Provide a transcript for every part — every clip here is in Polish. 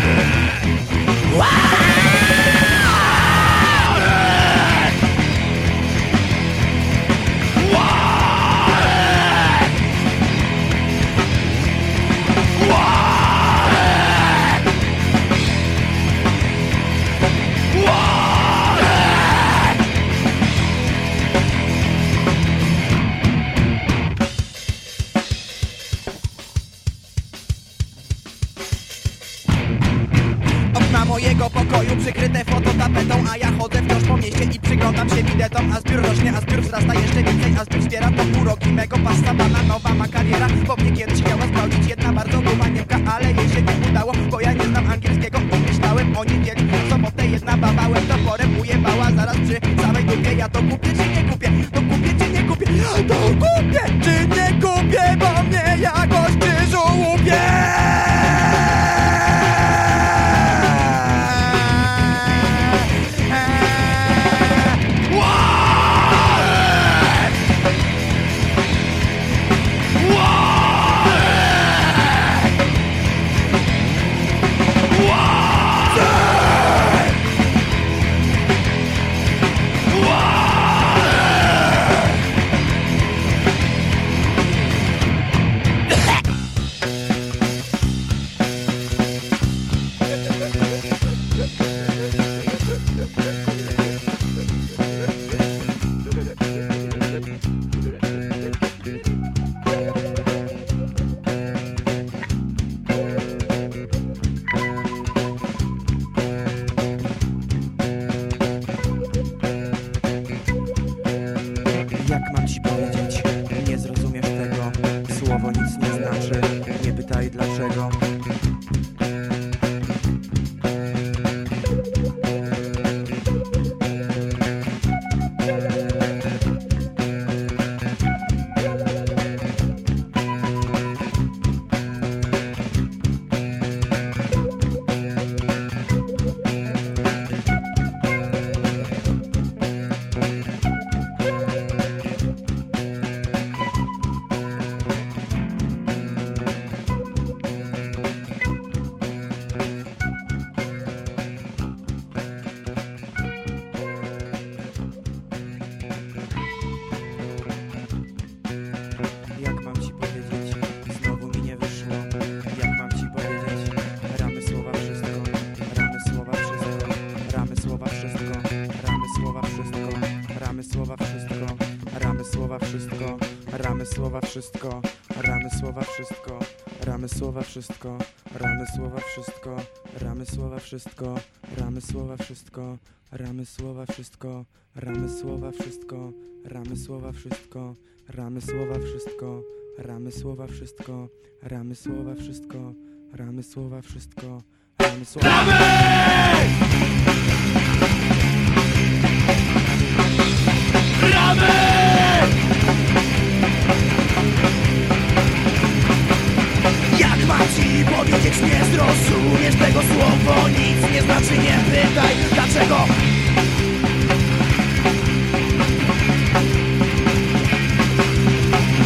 Yeah. Wow! Mojego pokoju. Przykryte fototapetą A ja chodzę wciąż po mieście i przyglądam się widetom A zbiór rośnie, a zbiór wzrasta jeszcze więcej. A zbiór zbiera to uroki mego pasta bananowa ma kariera Bo mnie kiedyś chciała sprawdzić jedna bardzo gruba Niemka Ale jej się nie udało, bo ja nie znam angielskiego. I myślałem o niedzieli, w sobotę jedna baba Łeb toporem ujebała zaraz przy samej dupie. Ja to kupię koniec nie Ramy słowa wszystko Ramy słowa wszystko Ramy słowa wszystko Ramy słowa wszystko Ramy słowa wszystko Ramy słowa wszystko Ramy słowa wszystko Ramy słowa wszystko Ramy słowa wszystko Ramy słowa wszystko Ramy słowa wszystko Ramy słowa wszystko Ramy słowa wszystko Ramy słowa tego słowo Nic nie znaczy, nie pytaj dlaczego?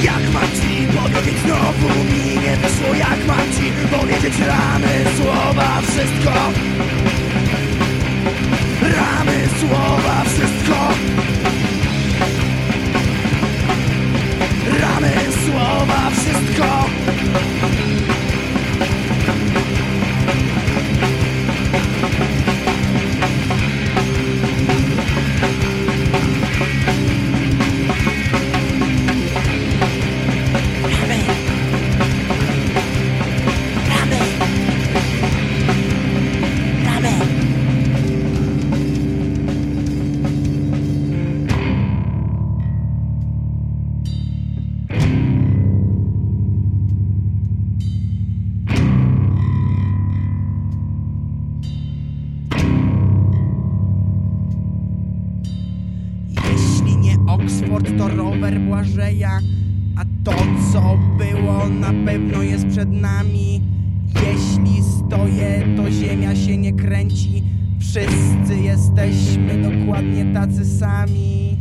Jak mam ci powiedzieć, znowu mi nie wyszło Jak mam ci powiedzieć ramy słowa wszystko to rower Błażeja A to co było na pewno jest przed nami. Jeśli stoję to ziemia się nie kręci. Wszyscy jesteśmy dokładnie tacy sami